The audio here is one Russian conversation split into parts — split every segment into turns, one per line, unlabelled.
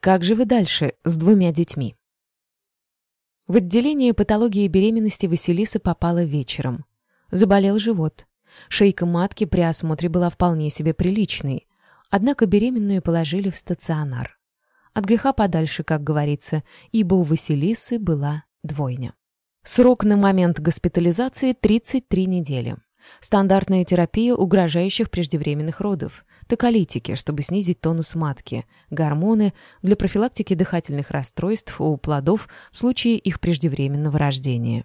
Как же вы дальше с двумя детьми? В отделение патологии беременности Василиса попала вечером. Заболел живот. Шейка матки при осмотре была вполне себе приличной. Однако беременную положили в стационар. От греха подальше, как говорится, ибо у Василисы была двойня. Срок на момент госпитализации 33 недели. Стандартная терапия угрожающих преждевременных родов токолитики, чтобы снизить тонус матки, гормоны для профилактики дыхательных расстройств у плодов в случае их преждевременного рождения.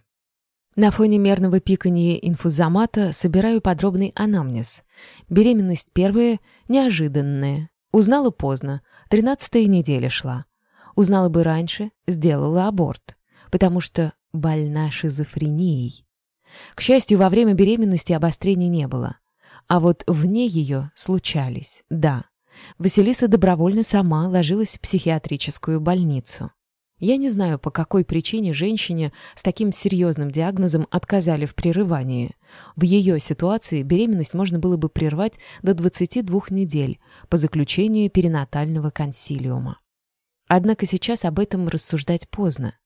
На фоне мерного пикания инфузомата собираю подробный анамнез. Беременность первая, неожиданная. Узнала поздно, тринадцатая неделя шла. Узнала бы раньше, сделала аборт, потому что больна шизофренией. К счастью, во время беременности обострений не было. А вот вне ее случались, да. Василиса добровольно сама ложилась в психиатрическую больницу. Я не знаю, по какой причине женщине с таким серьезным диагнозом отказали в прерывании. В ее ситуации беременность можно было бы прервать до 22 недель по заключению перинатального консилиума. Однако сейчас об этом рассуждать поздно.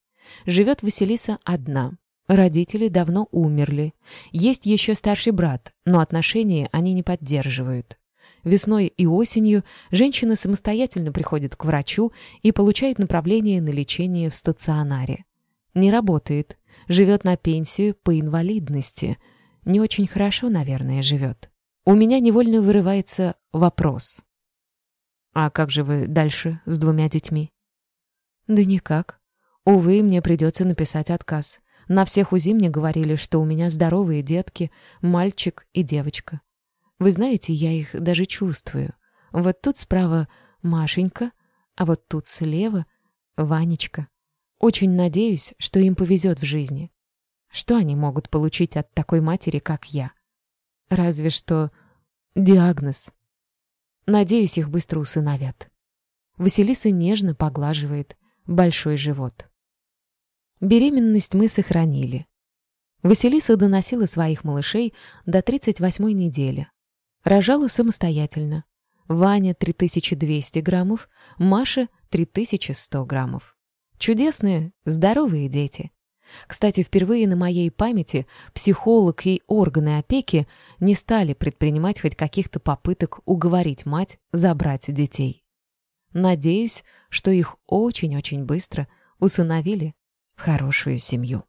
Живет Василиса одна, Родители давно умерли. Есть еще старший брат, но отношения они не поддерживают. Весной и осенью женщина самостоятельно приходит к врачу и получает направление на лечение в стационаре. Не работает, живет на пенсию по инвалидности. Не очень хорошо, наверное, живет. У меня невольно вырывается вопрос. «А как же вы дальше с двумя детьми?» «Да никак. Увы, мне придется написать отказ. На всех УЗИ мне говорили, что у меня здоровые детки, мальчик и девочка. Вы знаете, я их даже чувствую. Вот тут справа Машенька, а вот тут слева Ванечка. Очень надеюсь, что им повезет в жизни. Что они могут получить от такой матери, как я? Разве что диагноз. Надеюсь, их быстро усыновят. Василиса нежно поглаживает большой живот. Беременность мы сохранили. Василиса доносила своих малышей до 38-й недели. Рожала самостоятельно. Ваня 3200 граммов, Маша 3100 граммов. Чудесные, здоровые дети. Кстати, впервые на моей памяти психолог и органы опеки не стали предпринимать хоть каких-то попыток уговорить мать забрать детей. Надеюсь, что их очень-очень быстро усыновили хорошую семью.